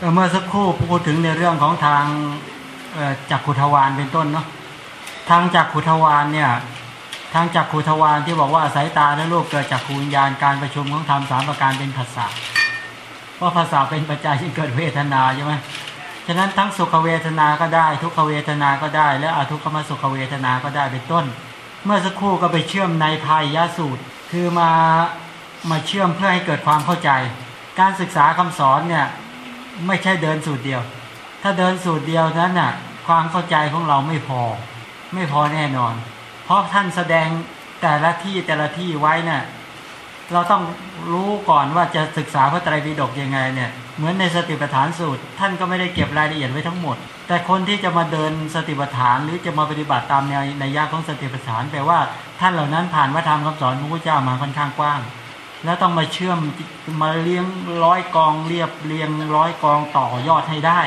เมื่อสักครู่พูดถึงในเรื่องของทางจักขุทวานเป็นต้นเนาะทางจักขุทวานเนี่ยทางจักขุทวานที่บอกว่าสายตาและรูปเกิดจากขูวิญญาณการประชุมของธรรมสามประการเป็นภาษาเพราะภาษาเป็นปัจจัยที่เกิดเวทนาใช่ไหมฉะนั้นทั้งสุขเวทนาก็ได้ ทุกขเวทนาก็ได้ และอทุกขมสุขเวทนาก็ได้เป็นต้น เมื่อสักครู่ก็ไปเชื่อมในพายยาสูตร คือมามาเชื่อมเพื่อให้เกิดความเข้าใจ การศึกษาคำสอนเนี่ย ไม่ใช่เดินสูตรเดียว ถ้าเดินสูตรเดียวนั้นน่ะ ความเข้าใจของเราไม่พอ ไม่พอแน่นอน เพราะท่านแสดงแต่ละที่แต่ละที่ไว้เนี่ยเราต้องรู้ก่อนว่าจะศึกษาพระไตรปิฎกยังไงเนี่ยเหมือนในสติปัฏฐานสูตร ท่านก็ไม่ได้เก็บรายละเอียดไว้ทั้งหมด แต่คนที่จะมาเดินสติปัฏฐาน หรือจะมาปฏิบัติตามในวในยาของสติปัฏฐานแปลว่าท่านเหล่านั้นผ่านวัฒธรรมคำสอนของพระเจ้ามาค่อนข้างกว้าง แล้วต้องมาเชื่อมมาเลี้ยงร้อยกองเรียบเรียงร้อยกองต่อยอดให้ได้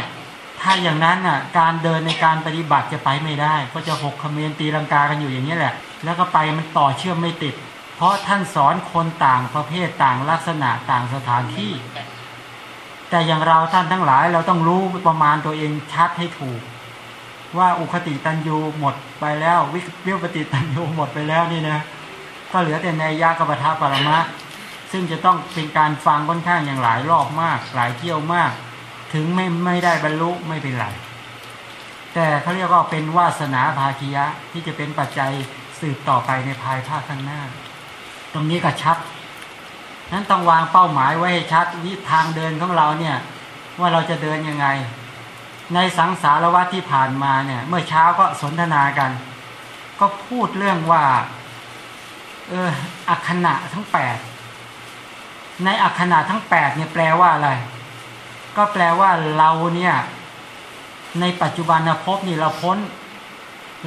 ถ้าอย่างนั้นน่ะการเดินในการปฏิบัติจะไปไม่ได้ ก็จะหกคเมนตีลังกากันอยู่อย่างนี้แหละ แล้วก็ไปมันต่อเชื่อมไม่ติด เพราะท่านสอนคนต่างประเภทต่างลักษณะต่างสถานที่ แต่อย่างเราท่านทั้งหลายเราต้องรู้ประมาณตัวเองชัดให้ถูก ว่าอุคติตันยูหมดไปแล้ววิวิปติตันยูหมดไปแล้วนี่นะก็เหลือแต่ในยากรรทาปรมะ ซึ่งจะต้องเป็นการฟังค่อนข้างอย่างหลายรอบมาก หลายเที่ยวมาก ถึงไม่ไม่ได้บรรลุไม่เป็นไรแต่เขาเรียกว่าเป็นวาสนาภาคียะที่จะเป็นปัจจัยสืบต่อไปในภายภาคข้างหน้า ตรงนี้ก็ชัดนั้นต้องวางเป้าหมายไว้ให้ชัดวิทางเดินของเราเนี่ย ว่าเราจะเดินยังไง ในสังสารวัตที่ผ่านมาเนี่ย เมื่อเช้าก็สนทนากัน ก็พูดเรื่องว่า เอออักขณะทั้งแปด ในอักขณะทั้งแปดเนี่ยแปลว่าอะไร ก็แปลว่าเราเนี่ยในปัจจุบันภพนี่เราพ้น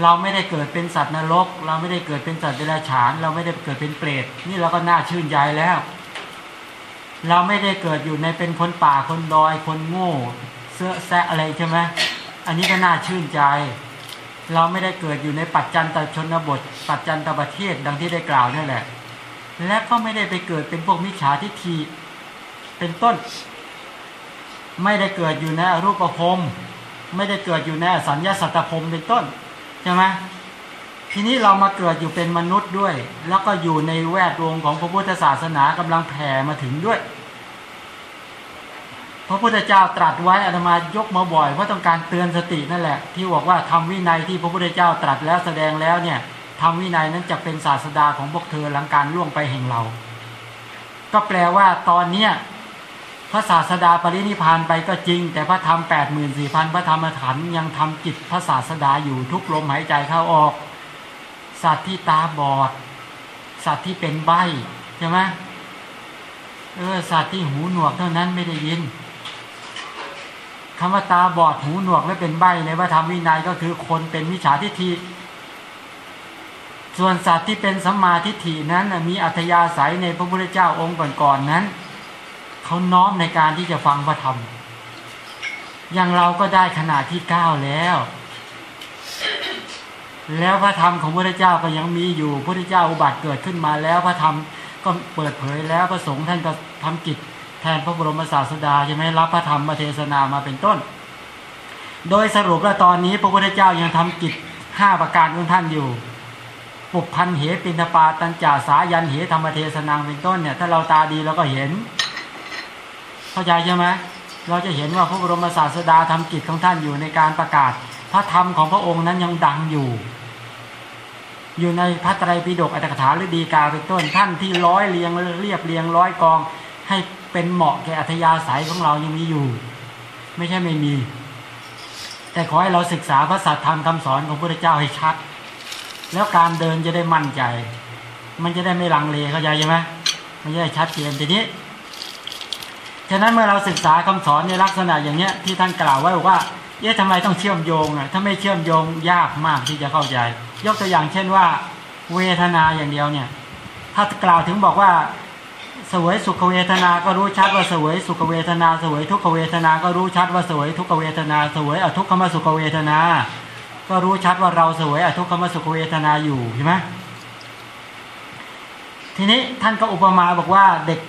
เราไม่ได้เกิดเป็นสัตว์นรก เราไม่ได้เกิดเป็นสัตว์เดรัจฉาน เราไม่ได้เกิดเป็นเปรตนี่เราก็น่าชื่นใจแล้ว เราไม่ได้เกิดอยู่ในเป็นคนป่าคนดอยคนโง่เสื้อแซะอะไรใช่ไหมอันนี้ก็น่าชื่นใจ เราไม่ได้เกิดอยู่ในปัจจันตชนบท ปัจจันตประเทศดังที่ได้กล่าวนั่นแหละ และก็ไม่ได้ไปเกิดเป็นพวกมิจฉาทิฏฐิเป็นต้น ไม่ได้เกิดอยู่ในรูปภพไม่ได้เกิดอยู่ในสัญญาสัตตภพเป็นต้นใช่ไหมทีนี้เรามาเกิดอยู่เป็นมนุษย์ด้วย แล้วก็อยู่ในแวดวงของพระพุทธศาสนากำลังแผ่มาถึงด้วย พระพุทธเจ้าตรัสไว้อารมายกมาบ่อยเพราะต้องการเตือนสตินั่นแหละ ที่บอกว่าทำวินัยที่พระพุทธเจ้าตรัสแล้วแสดงแล้วเนี่ย ทำวินัยนั้นจะเป็นศาสดาของพวกเธอหลังการล่วงไปแห่งเรา ก็แปลว่าตอนเนี้ยพระศาสดาปรินิพานไปก็จริง แต่พระธรรมแปดหมื่นสี่พันพระธรรมขันยังทำจิตพระศาสดาอยู่ทุกลมหายใจเข้าออก สัตว์ที่ตาบอด สัตว์ที่เป็นใบใช่ไหมเออสัตว์ที่หูหนวกเท่านั้นไม่ได้ยินคำว่าตาบอดหูหนวกและเป็นใบในพระธรรมวินัยก็คือคนเป็นมิจฉาทิฏฐิ ส่วนสัตว์ที่เป็นสัมมาทิฏฐินั้นมีอัธยาศัยในพระพุทธเจ้าองค์ก่อนๆนนั้นเขาน้อมในการที่จะฟังพระธรรม อย่างเราก็ได้ขนาดที่เก้าแล้ว แล้วพระธรรมของพระเจ้าก็ยังมีอยู่พระเจ้าอุบัติเกิดขึ้นมาแล้วพระธรรมก็เปิดเผยแล้วพระสงฆ์ท่านก็ทำกิจแทนพระบรมศาสดาใช่ไหมรับพระธรรมมาเทศนามาเป็นต้น โดยสรุปแล้วตอนนี้พระพุทธเจ้ายังทำกิจห้าประการของท่านอยู่ ปุพันเหปินปาตัญจาสายันเหธรรมเทศนาเป็นต้นเนี่ยถ้าเราตาดีเราก็เห็น เข้าใจใช่ไหมเราจะเห็นว่าพระบรมศาสดาทำกิจของท่านอยู่ในการประกาศ พระธรรมของพระองค์นั้นยังดังอยู่ อยู่ในพระไตรปิฎกอัตถกถาหรือดีกาเป็นต้นท่านที่ร้อยเรียงเรียบเรียงร้อยกอง ให้เป็นเหมาะแก่อัธยาศัยของเรายังมีอยู่ ไม่ใช่ไม่มี แต่ขอให้เราศึกษาพระสัทธรรมคำสอนของพระพุทธเจ้าให้ชัด แล้วการเดินจะได้มั่นใจ มันจะได้ไม่ลังเลเข้าใจใช่ไหมมันจะได้ชัดเจนทีนี้ฉะนั้นเมื่อเราศึกษาคำสอนในลักษณะอย่างเนี้ยที่ท่านกล่าวไว้บอกว่าเอ๊ะทำไมต้องเชื่อมโยงอะถ้าไม่เชื่อมโยงยากมากที่จะเข้าใจ ยกตัวอย่างเช่นว่า เวทนาอย่างเดียวเนี่ย ถ้ากล่าวถึงบอกว่าสวยสุขเวทนา ก็รู้ชัดว่าสวยสุขเวทนาสวยทุกขเวทนา ก็รู้ชัดว่าสวยทุกขเวทนาสวยอทุกขมสุขเวทนา ก็รู้ชัดว่าเราสวยอทุกขมสุขเวทนาอยู่ใช่ไหมทีนี้ท่านก็อุปมาบอกว่าเด็ก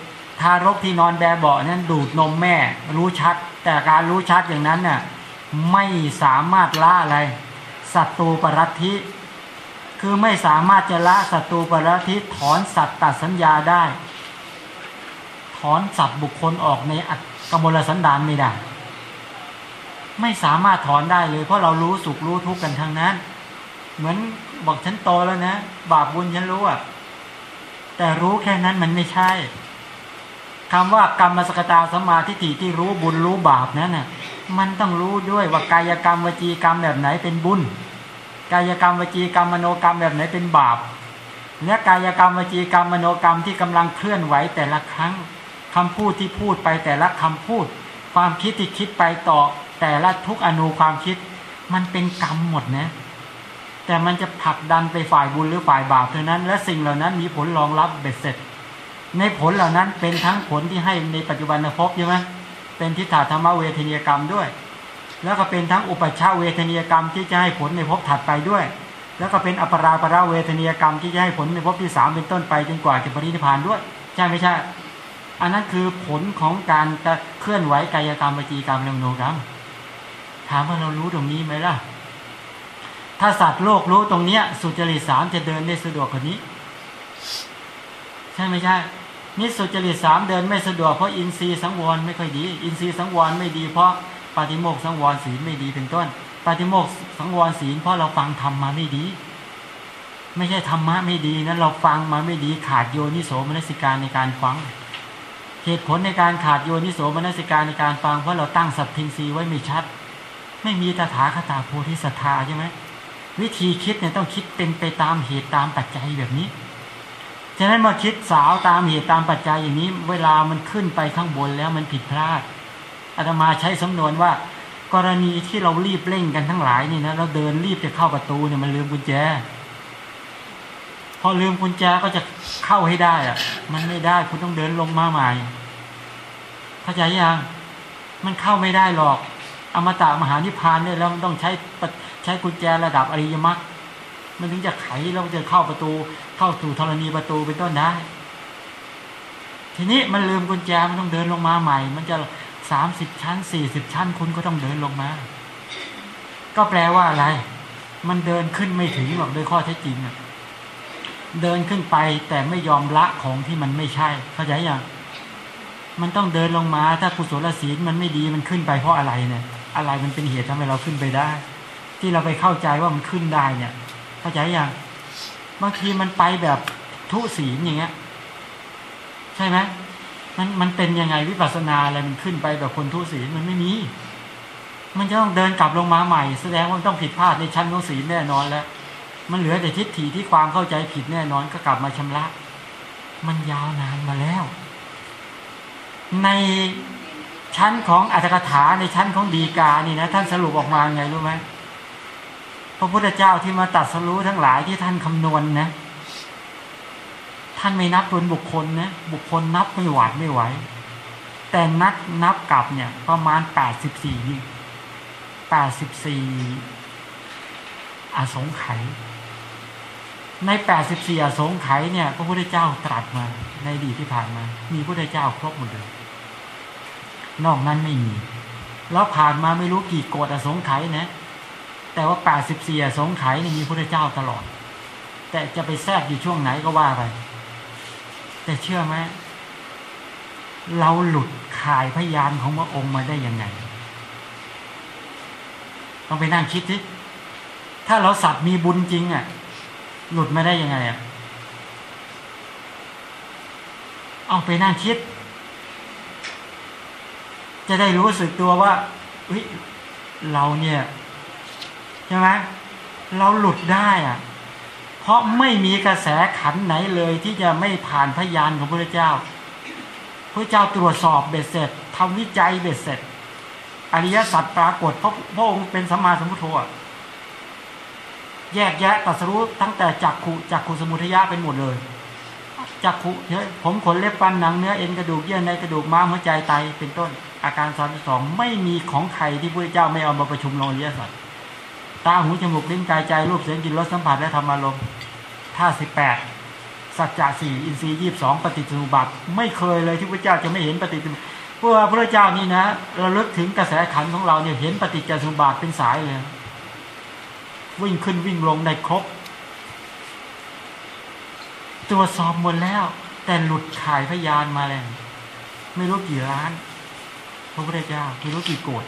ทารกที่นอนแบเบาะนั้นดูดนมแม่ รู้ชัด แต่การรู้ชัดอย่างนั้นเนี่ยไม่สามารถละอะไรศัตรูปรัตธิคือไม่สามารถจะละศัตรูปรัตธิถอนสัตว์ตัดสัญญาได้ ถอนสัตว์บุคคลออกในอัตกมลสันดานไม่ได้ ไม่สามารถถอนได้เลย เพราะเรารู้สุขรู้ทุกข์กันทั้งนั้น เหมือนบอกฉันโตแล้วนะ บาปบุญฉันรู้อะแต่รู้แค่นั้นมันไม่ใช่คำว่ากรรมสกตาสมาธิฏฐิที่รู้บุญรู้บาปนั้นน่ะ มันต้องรู้ด้วยว่ากายกรรมวจีกรรมแบบไหนเป็นบุญ กายกรรมวจีกรรมมโนกรรมแบบไหนเป็นบาปและกายกรรมวจีกรรมมโนกรรมที่กำลังเคลื่อนไหวแต่ละครั้งคำพูดที่พูดไปแต่ละคำพูด ความคิดที่คิดไปต่อ แต่ละทุกอนูความคิด มันเป็นกรรมหมดนะ แต่มันจะผลักดันไปฝ่ายบุญหรือฝ่ายบาปเท่านั้น และสิ่งเหล่านั้นมีผลรองรับเบ็ดเสร็จ ในผลเหล่านั้นเป็นทั้งผลที่ให้ในปัจจุบันภพใช่ไหมเป็นทิฏฐธรรมเวทนียกรรมด้วย แล้วก็เป็นทั้งอุปชาเวทนียกรรมที่จะให้ผลในภพถัดไปด้วย แล้วก็เป็นอปราปราเวทนียกรรมที่จะให้ผลในภพที่สามเป็นต้นไปจนกว่าจะปรินิพานด้วย ใช่ไม่ใช่ อันนั้นคือผลของการเคลื่อนไหวกายกรรมวจีกรรมและมโนกรรม ถามว่าเรารู้ตรงนี้ไหมล่ะ ถ้าสัตว์โลกรู้ตรงเนี้ย สุจริตสามจะเดินได้สะดวกกว่านี้ ใช่ไม่ใช่นี่สุจริตสามเดินไม่สะดวกเพราะอินทรีย์สังวรไม่ค่อยดี อินทรีย์สังวรไม่ดีเพราะปฏิโมกข์สังวรศีลไม่ดีเป็นต้น ปฏิโมกข์สังวรศีลเพราะเราฟังธรรมมาไม่ดี ไม่ใช่ธรรมะไม่ดีนะเราฟังมาไม่ดีขาดโยนิโสมนสิการในการฟัง เหตุผลในการขาดโยนิโสมนสิการในการฟังเพราะเราตั้งสัพทินรีไว้ไม่ชัด ไม่มีตถาคตาโพธิสัตธาใช่ไหมวิธีคิดเนี่ยต้องคิดเป็นไปตามเหตุตามปัจจัยแบบนี้ ฉะนั้นมาคิดสาวตามเหตุตามปัจจัยอย่างนี้ เวลามันขึ้นไปข้างบนแล้วมันผิดพลาดอาตมาใช้สำนวนว่า กรณีที่เรารีบเร่งกันทั้งหลายนี่นะเราเดินรีบจะเข้าประตูเนี่ยมันลืมกุญแจ พอลืมกุญแจก็จะเข้าให้ได้อะมันไม่ได้คุณต้องเดินลงมาใหม่เข้าใจยังมันเข้าไม่ได้หรอก อมตะมหานิพพานเนี่ยเราต้องใช้ใช้กุญแจระดับอริยมรรคมันถึงจะไขเราจะเข้าประตูเข้าสู่ธรณีประตูเป็นต้นได้ ทีนี้มันลืมกุญแจมันต้องเดินลงมาใหม่ มันจะสามสิบชั้นสี่สิบชั้นคุณก็ต้องเดินลงมา ก็แปลว่าอะไร มันเดินขึ้นไม่ถึงหรอกโดยข้อเท็จจริงอะเดินขึ้นไปแต่ไม่ยอมละของที่มันไม่ใช่ เข้าใจยังมันต้องเดินลงมา ถ้ากุศลศีลมันไม่ดีมันขึ้นไปเพราะอะไรเนี่ย อะไรมันเป็นเหตุทำให้เราขึ้นไปได้ ที่เราไปเข้าใจว่ามันขึ้นได้เนี่ย เข้าใจยังบางทีมันไปแบบทุศีลอย่างเงี้ย ใช่ไหมมันมันเป็นยังไงวิปัสสนาอะไรมันขึ้นไปแบบคนทุศีลมันไม่มี มันจะต้องเดินกลับลงมาใหม่ แสดงว่าต้องผิดพลาดในชั้นของศีลแน่นอนแล้ว มันเหลือแต่ทิฏฐิที่ความเข้าใจผิดแน่นอนก็กลับมาชำระ มันยาวนานมาแล้ว ใน ชั้นของอัตถกถาในชั้นของดีกานี่นะท่านสรุปออกมาไงรู้ไหมพระพุทธเจ้าที่มาตัดสรู้ทั้งหลายที่ท่านคำนวณนนะท่านไม่นับเป็นบุคคลนะบุคคลนับไม่หวาดไม่ไหวแต่นักนับกลับเนี่ย ประมาณแปดสิบสี่แปดสิบสี่อสงไขยในแปดสิบสี่อสงไขยเนี่ย พระพุทธเจ้าตรัสมาในอดีตที่ผ่านมา มีพระพุทธเจ้าครบหมดเลย นอกนั้นไม่มี แล้วผ่านมาไม่รู้กี่โกดอสงไขยนะ แต่ว่าแปดสิบสี่อสงไขยนี่มีพระเจ้าตลอด แต่จะไปแทรกอยู่ช่วงไหนก็ว่าไป แต่เชื่อไหมเราหลุดขายพยานของพระองค์มาได้ยังไง ต้องไปนั่งคิดสิถ้าเราสัตว์มีบุญจริงอะ หลุดมาได้ยังไงอะเอาไปนั่งคิด จะได้รู้สึกตัวว่าเฮ้ยเราเนี่ยใช่ไหมเราหลุดได้อะเพราะไม่มีกระแสขันไหนเลยที่จะไม่ผ่านพยานของพระเจ้า พระเจ้าตรวจสอบเบ็ดเสร็จทำวิจัยเบ็ดเสร็จ อริยสัจปรากฏเพราะพระองค์เป็นสัมมาสัมพุทโธแยกแยะตัสรู้ตั้งแต่จักขุจักขุสมุทยะเป็นหมดเลยจักขุเนี่ยผมขนเล็บฟันหนังเนื้อเอ็นกระดูกเยื่อในกระดูกม้ามหัวใจไตเป็นต้น อาการสามสองไม่มีของใครที่พระเจ้าไม่เอามาประชุมลงอริยสัจตาหูจมูกลิ้นกายใจรูปเสียงกลิ่นรสสัมผัสและธรรมารมณ์ท่าสิบแปดสัจจะสี่อินทรีย์ยี่สองปฏิจจุบัติไม่เคยเลยที่พระเจ้าจะไม่เห็นปฏิจจุเพราะว่าพระเจ้านี่นะเราลึกถึงกระแสขันของเราเนี่ยเห็นปฏิจจสมบาทเป็นสายเลยวิ่งขึ้นวิ่งลงได้ครบตรวจสอบหมดแล้ว แต่หลุดขายพยานมาแล้วไม่รู้กี่ล้าน พระพุทธเจ้าไม่รู้กี่โกด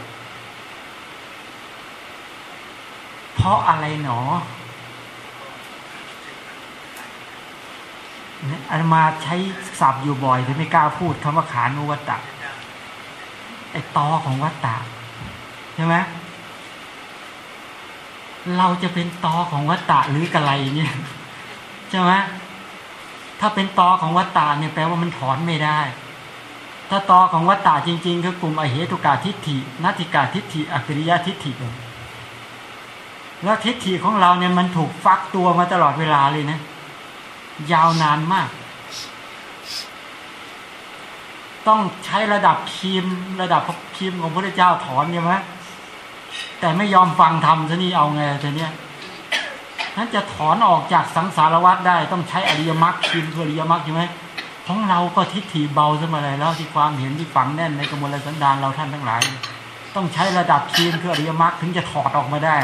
เพราะอะไรหนออันมาใช้ศัพท์อยู่บ่อยแต่ไม่กล้าพูดคำว่าขานุวัตตะไอตอของวัตตะใช่ไหมเราจะเป็นตอของวัตตะหรือกะไรเนี่ยใช่ไหมถ้าเป็นตอของวัตตะเนี่ยแปลว่ามันถอนไม่ได้ ถ้าตอของวัตตะจริง ๆ คือกลุ่มอเหตุกาทิฏฐินัตติกาทิฏฐิอักริยทิฏฐิแล้วทิฏฐิของเราเนี่ยมันถูกฟักตัวมาตลอดเวลาเลยนะ ยาวนานมาก ต้องใช้ระดับคีมระดับคีมของพระเจ้าถอนใช่ไหมแต่ไม่ยอมฟังธรรมซะนี่เอาไงแต่เนี้ยนั้นจะถอนออกจากสังสารวัฏได้ต้องใช้อริยมรรคคีมคืออริยมรรคใช่ไหม ของเราก็ทิฏฐิเบาซะมาเลยแล้วที่ความเห็นที่ฝังแน่นในกมลสันดานเราท่านทั้งหลาย ต้องใช้ระดับคีมคืออริยมรรคถึงจะถอดออกมาได้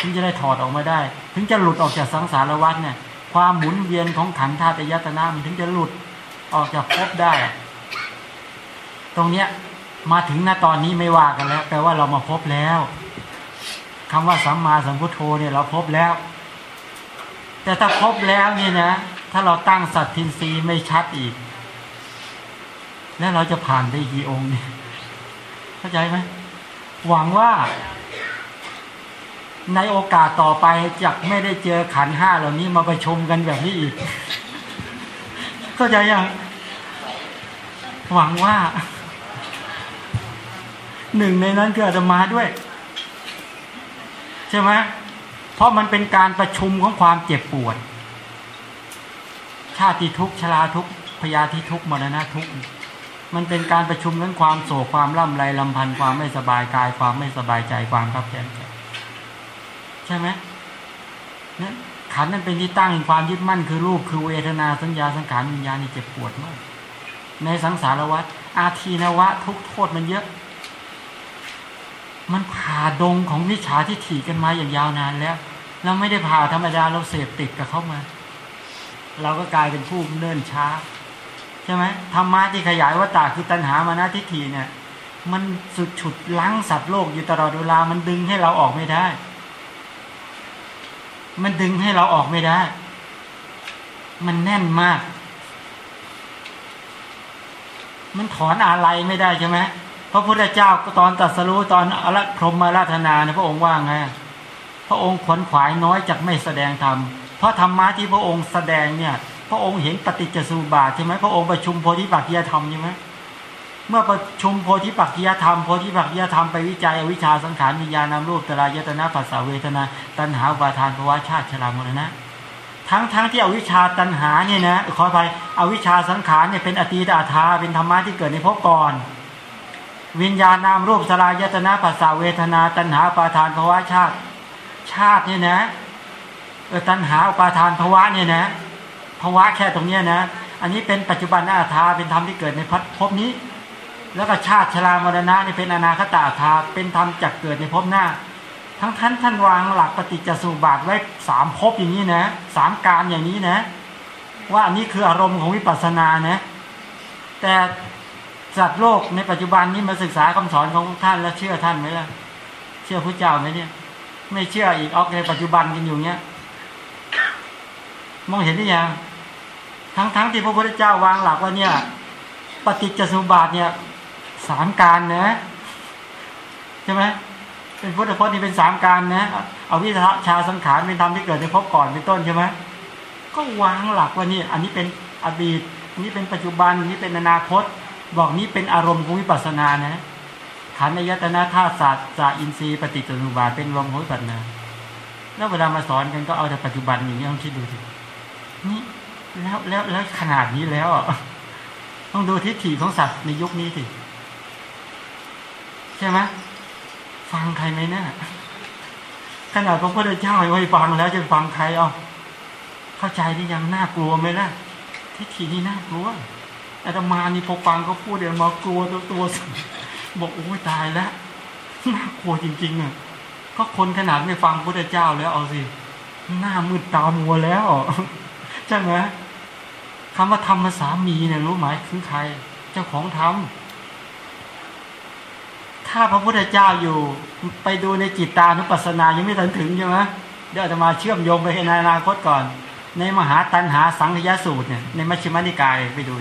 ถึงจะได้ถอดออกมาได้ ถึงจะหลุดออกจากสังสารวัฏเนี่ย ความหมุนเวียนของขันธ์ธาตุยตนามันถึงจะหลุดออกจากภพได้ ตรงเนี้ยมาถึงณตอนนี้ไม่ว่ากันแล้วแปลว่าเรามาพบแล้วคำว่าสัมมาสัมพุทโธเนี่ยเราพบแล้ว แต่ถ้าพบแล้วเนี่ยนะ ถ้าเราตั้งสัตทินรีไม่ชัดอีก แล้วเราจะผ่านไปกี่องค์เนี่ยเข้าใจไหมหวังว่า ในโอกาสต่อไปจะไม่ได้เจอขันห้าเหล่านี้มาประชุมกันแบบนี้อีก เข้าใจยังหวังว่า หนึ่งในนั้นคืออาตมาด้วย ใช่ไหมเพราะมันเป็นการประชุมของความเจ็บปวดาติทุกชราทุกพยาธิทุกมรณะทุกมันเป็นการประชุมนั้นความโศกความล่ำไรลำพันธ์ความไม่สบายกายความไม่สบายใจความขับแค้นใจใช่ไหมเนี่ยขันนั้นเป็นที่ตั้งแห่งความยึดมั่นคือรูปคือเวทนาสัญญาสังขารวิญญาณนี่เจ็บปวดมาก ในสังสารวัฏอาทีนวะ ทุกโทษมันเยอะ มันผ่าดงของวิชาที่ถี่กันมาอย่างยาวนานแล้ว เราไม่ได้ผ่าธรรมดาเราเสพติดกับเข้ามา เราก็กลายเป็นผู้เนิ่นช้า ใช่ไหมธรรมะที่ขยายว่าตาคือตัณหามานะทิฏฐิเนี่ย มันสุดฉุดล้างสัตว์โลกอยู่ตลอดเวลามันดึงให้เราออกไม่ได้ มันดึงให้เราออกไม่ได้ มันแน่นมาก มันถอนอะไรไม่ได้ใช่ไหมพระพุทธเจ้าตอนตัดสรู้ตอนอรพรหมราธนาเนี่ยพระองค์ว่าไงพระองค์ขวนขวายน้อยจากไม่แสดงธรรม เพราะธรรมะที่พระองค์แสดงเนี่ยพระองค์เห็นปฏิจจสุบาทใช่ไหมพระองค์ประชุมโพธิปักกียธรรมใช่ไหมเมื่อประชุมโพธิปักกียธรรมโพธิปักกียธรรมไปวิจัยอวิชชาสังขารวิญญาณนามรูปตรายตนะภาษาเวทนา ตัณหาอุปาทานภาวะชาติชรามรณะทั้งทั้งที่อวิชชาตัณหาเนี่ยนะขอไปอวิชชาสังขารเนี่ยเป็นอตีตอาธาเป็นธรรมะที่เกิดในภพก่อน วิญญาณนามรูปสลายตนะภาษาเวทนา ตัณหาปาทานภาวะชาติ ชาติเนี่ยนะ ตัณหาอุปาทานภาวะเนี่ยนะภาวะแค่ตรงเนี้ยนะ อันนี้เป็นปัจจุบันอาธาเป็นธรรมที่เกิดในพัภพนี้ แล้วก็ชาติชรามรณะนี่เป็นอนาคตาธาเป็นธรรมจักเกิดในภพหน้า ทั้งท่านท่านวางหลักปฏิจจสุบาทไว้สามภพอย่างนี้นะสามการอย่างนี้นะ ว่าอันนี้คืออารมณ์ของวิปัสสนานะแต่สัตว์โลกในปัจจุบันนี้มาศึกษาคำสอนของท่านแล้วเชื่อท่านไหมล่ะ เชื่อพระเจ้าไหมเนี่ย ไม่เชื่ออีกออกในปัจจุบันกันอยู่เนี้ย มองเห็นหรือยังทั้งๆทที่พระพุทธเจ้าวางหลักว่าเนี่ย ปฏิจจสุบาทเนี่ยสามการนะใช่ไหมเป็นพุทธพจน์นี่เป็นสามการนะเอาวิชาสังขารเป็นธรรมที่เกิดในภพก่อนเป็นต้นใช่ไหมก็วางหลักว่านี่อันนี้เป็นอดีตอันนี้เป็นปัจจุบันอันนี้เป็นอนาคต บอกนี้เป็นอารมณ์ของวิปัสสนานะขันธ์ยตนาธาตุศาสตร์สาอินทรีย์ปฏิจจสมุปบาทเป็นรวมของวิปัสสนา แล้วเวลามาสอนกันก็เอาแต่ปัจจุบันอย่างนี้ต้องคิดดูสิ แล้วแล้วแล้วขนาดนี้แล้วต้องดูทิฏฐิของสัตว์ในยุคนี้สิใช่ไหมฟังใครไหมเนะี่ยขนาดพระพุทธเจ้าไว้ฟังแล้วจะฟังใครเอาเข้าใจที่ยังน่ากลัวไหมล่ะทิฏฐินี่น่ากลัวอาตมานี่พอฟังเขาพูดเดี๋ยวมากลัวตัวตัวสั่นบอกโอ้ยตายแล้วน่ากลัวจริงๆอะก็คนขนาดไม่ฟังพระเจ้าแล้วเอาสิหน้ามืดตามัวแล้ว ใช่ไหมคำว่าธรรมสามีเนี่ยรู้ไหมคือใคร เจ้าของธรรมถ้าพระพุทธเจ้าอยู่ ไปดูในจิตตานุปัสสนายังไม่ทันถึงใช่ไหมเดี๋ยวอาตมาเชื่อมโยงไปในอนาคตก่อน ในมหาตันหาสังขยาสูตรเนี่ยในมัชฌิมานิกายไปดู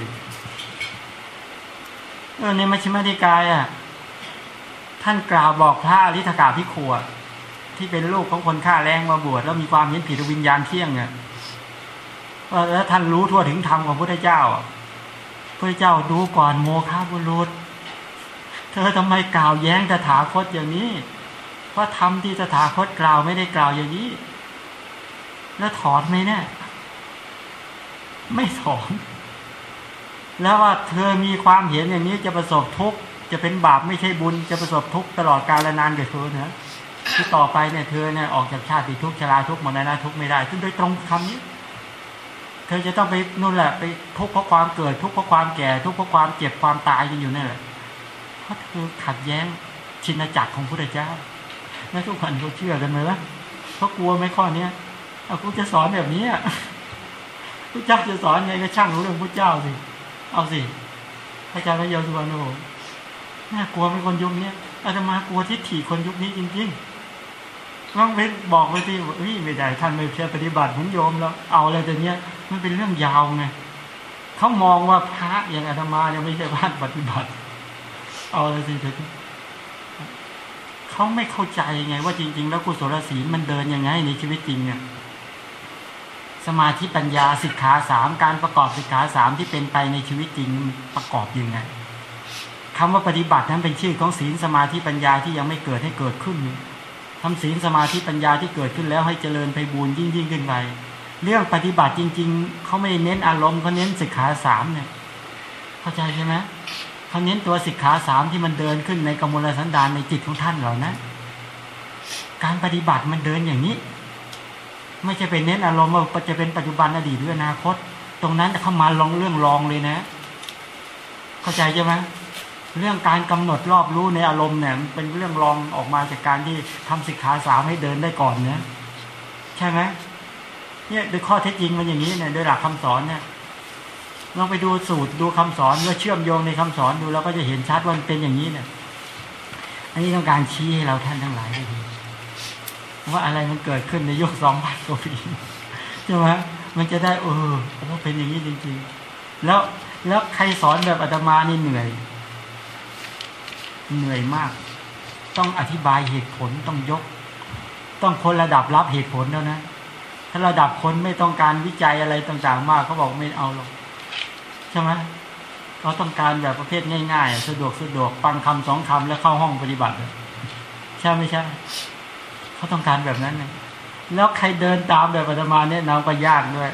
เออในมัชฌิมานิกายอะท่านกล่าวบอกพระอริธกาพิขวที่เป็นลูกของคนฆ่าแรงมาบวชแล้วมีความเห็นผิดวิญญาณเที่ยงเนี่ย แล้วท่านรู้ทั่วถึงธรรมของพระพุทธเจ้าพระเจ้าดูก่อนโมฆะบุรุษ เธอทำไมกล่าวแย้งตถาคตอย่างนี้ เพราะธรรมที่ตถาคตกล่าวไม่ได้กล่าวอย่างนี้ แล้วถอนไหมเนี่ยไม่ถอนแล้วว่าเธอมีความเห็นอย่างนี้จะประสบทุกข์จะเป็นบาปไม่ใช่บุญจะประสบทุกข์ตลอดกาลนานเกับเธอเนะที่ต่อไปเนี่ยเธอเนี่ยออกจากชาติทุกข์ชราทุกข์มรณะทุกข์ไม่ได้ซึ่งโดยตรงคำนี้ ธอจะต้องไปนู่นแหละไปทุกข์เพราะความเกิด ทุกข์เพราะความแก่ ทุกข์เพราะความเจ็บความตายกันอยู่นั่แหละเพราะเธอขัดแย้งชินจักรของพระเจ้าแล้วทุกคนเขาเชื่อกันไหมล่ะเขากลัวไหมข้อเนี้ยเอากูจะสอนแบบนี้พระเจ้าจะสอนไงก็ช่างรู้เรื่องพระเจ้าสิ เอาสิพระเจ้าพระเยซูวันโอน่ากลัวเป็นคนยุคนี้อาตมากลัวทิฏฐิคนยุคนี้จริงๆต้องไปบอกไปที่เฮ้ยไม่ได้ท่านไม่เพียรปฏิบัติเหมือนโยมแล้ว เอาอะไรแต่เนี้ย มันเป็นเรื่องยาวไงเขามองว่าพระอย่างอาตมาเนี่ยไม่ใช่บ้านปฏิบัติ เอาอะไรสิเถอะเขาไม่เข้าใจไง ว่าจริง ๆ แล้วกุศลศีลมันเดินยังไงในชีวิตจริงเนี่ยสมาธิปัญญาสิกขาสามการประกอบสิกขาสามที่เป็นไปในชีวิตจริงประกอบยังไงคำว่าปฏิบัตินั้นเป็นชื่อของศีลสมาธิปัญญาที่ยังไม่เกิดให้เกิดขึ้นทำศีลสมาธิปัญญาที่เกิดขึ้นแล้วให้เจริญไปบูรยิ่งยิ่งขึ้นไป เรื่องปฏิบัติจริง ๆ เขาไม่เน้นอารมณ์เขาเน้นสิกขาสามเนี่ย เข้าใจใช่ไหมเขาเน้นตัวสิกขาสามที่มันเดินขึ้นในกมลสันดานในจิตของท่านเหล่านะ การปฏิบัติมันเดินอย่างนี้ ไม่ใช่เป็นเน้นอารมณ์ว่าจะเป็นปัจจุบันอดีตหรืออนาคต ตรงนั้นเข้ามาลองเรื่องลองเลยนะ เข้าใจใช่ไหมเรื่องการกำหนดรอบรู้ในอารมณ์เนี่ยเป็นเรื่องรองออกมาจากการที่ทำสิกขาสามให้เดินได้ก่อนเนะใช่ไหม เนี่ยโดยข้อเท็จจริงมันอย่างนี้เนี่ยโดยหลักคำสอนเนี่ยลองไปดูสูตรดูคำสอนเมื่อเชื่อมโยงในคำสอนดูเราก็จะเห็นชัดว่ามันเป็นอย่างนี้เนี่ยอันนี้ต้องการชี้ให้เราท่านทั้งหลายได้ดูว่าอะไรมันเกิดขึ้นในยุคสองพันกว่าปีใช่ไหมมันจะได้เออโอ้เป็นอย่างนี้จริงๆ แล้วแล้วใครสอนแบบอาตมานี่เหนื่อย เหนื่อยมาก ต้องอธิบายเหตุผลต้องยก ต้องคนระดับรับเหตุผลแล้วนะ ถ้าระดับคนไม่ต้องการวิจัยอะไรต่างๆ มากเขาบอกไม่เอาหรอกใช่ไหมเขาต้องการแบบประเภทง่ายๆ สะดวกสะดวกฟังคำสองคำแล้วเข้าห้องปฏิบัติใช่ไม่ใช่เขาต้องการแบบนั้นเลยแล้วใครเดินตามแบบอาตมาเนี่ยนาก็ยากด้วย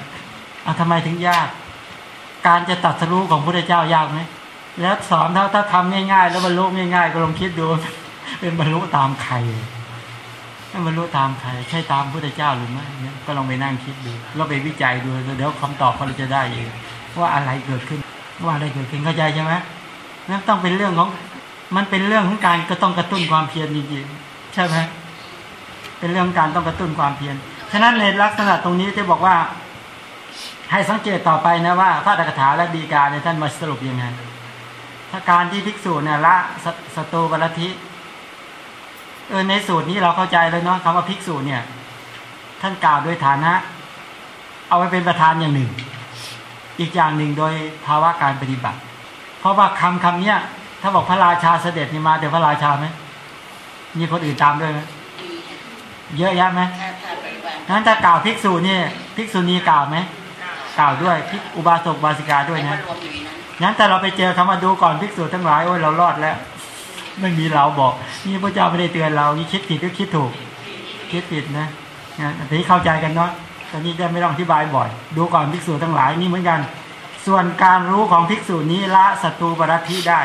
เอาทำไมถึงยาก การจะตัดสรู้ของพระเจ้ายากไหมแล้วสอนถ้าถ้าทำง่าย ๆ แล้วบรรลุง่าย ๆ ก็ลองคิดดูเป็นบรรลุตามใคร ถ้าบรรลุตามใครใช่ตามพระเจ้าหรือไม่เนี่ยก็ลองไปนั่งคิดดูแล้วไปวิจัยดูเดี๋ยวคำตอบเขาจะได้เองว่าอะไรเกิดขึ้น ว่าอะไรเกิดขึ้นเข้าใจใช่ไหมนั่นต้องเป็นเรื่องของมันเป็นเรื่องของการก็ต้องกระตุ้นความเพียรจริงๆใช่ไหมเป็นเรื่องการต้องกระตุ้นความเพียรฉะนั้นในลักษณะตรงนี้จะบอกว่า ให้สังเกตต่อไปนะว่าพระตถาและดีกาในท่านมาสรุปยังไงถ้าการที่ภิกษุเนี่ยละสตูปรทิ เออในสูตรนี้เราเข้าใจแล้วเนาะคำว่าภิกษุเนี่ย ท่านกล่าวโดยฐานะ เอาไว้เป็นประธานอย่างหนึ่ง อีกอย่างหนึ่งโดยภาวะการปฏิบัติ เพราะว่าคำคำเนี้ยถ้าบอกพระราชาเสด็จนี่มาแต่พระราชาไหมมีคนอื่นตามด้วยไหมเยอะแยะไหมนั้นถ้ากล่าวภิกษุนี่ภิกษุณีกล่าวไหมกล่าวด้วยภิกอุบาสกบาสิกาด้วยนะนั้นแต่เราไปเจอคำว่าดูก่อนภิกษุทั้งหลายโอ้ยเรารอดแล้ว ไม่มีเราบอก นี่พระเจ้าไม่ได้เตือนเรานี่คิดผิดหรือคิดถูก คิดผิดนะนะแต่ที่เข้าใจกันเนาะตอนนี้จะไม่ต้องอธิบายบ่อย ดูก่อนภิกษุทั้งหลายนี่เหมือนกัน ส่วนการรู้ของภิกษุนี้ละศัตรูปรัติได้